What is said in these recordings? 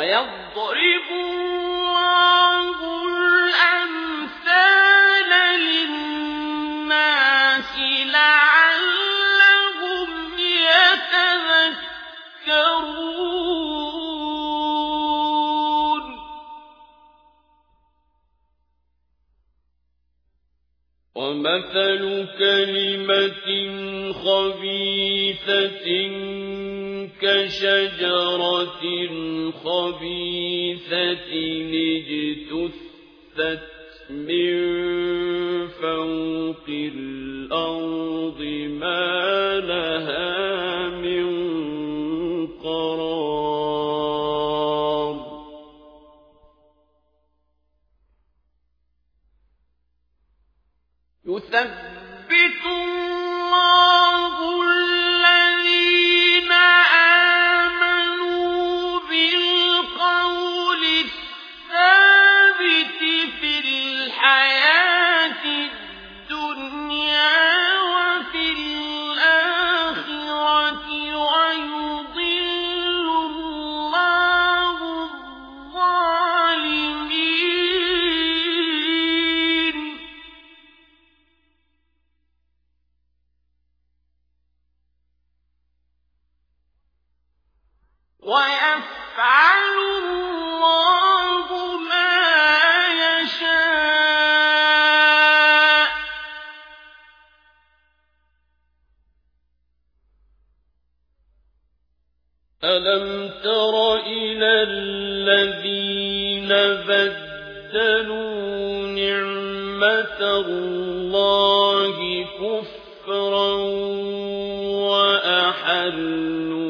ويضرب الله الأمثال للناس لعلهم يتذكرون. ومثل كلمة خبيثة كشجرة خبيثة اجتثت من فوق الأرض ما لها من قرار. يثبت ويفعل الله ما يشاء. ألم تر إلى الذين بدلوا نعمة الله كفرا وأحلوا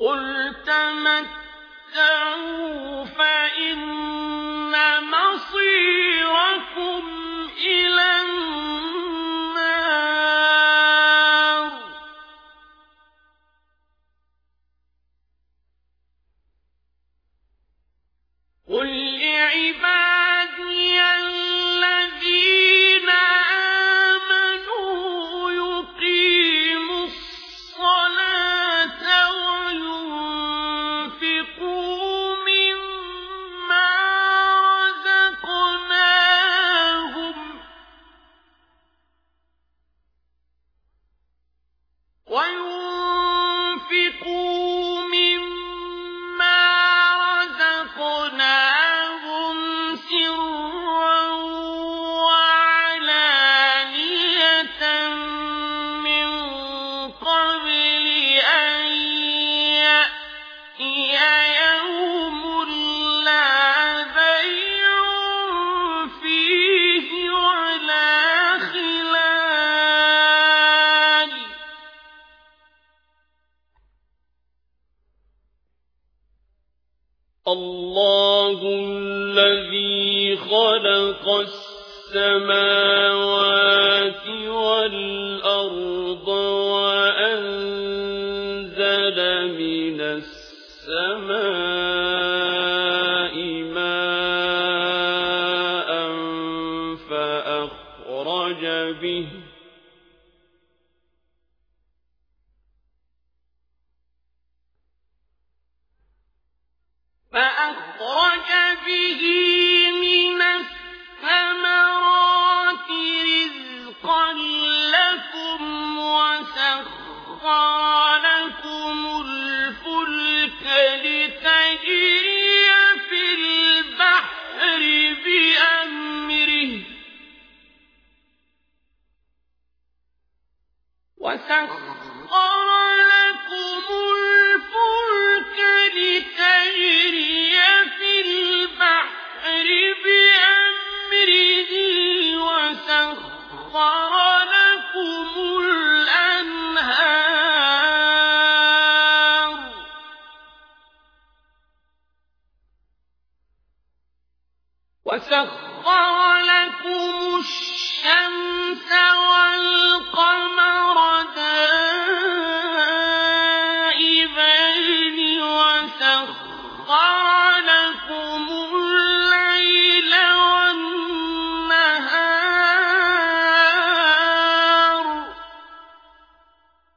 قل تمتعوا فإن مصيركم الله الذي خلق السماوات والأرض وأنزل من السماء ماء فأخرج به به وسخر لكم الشمس والقمر دائبين وسخر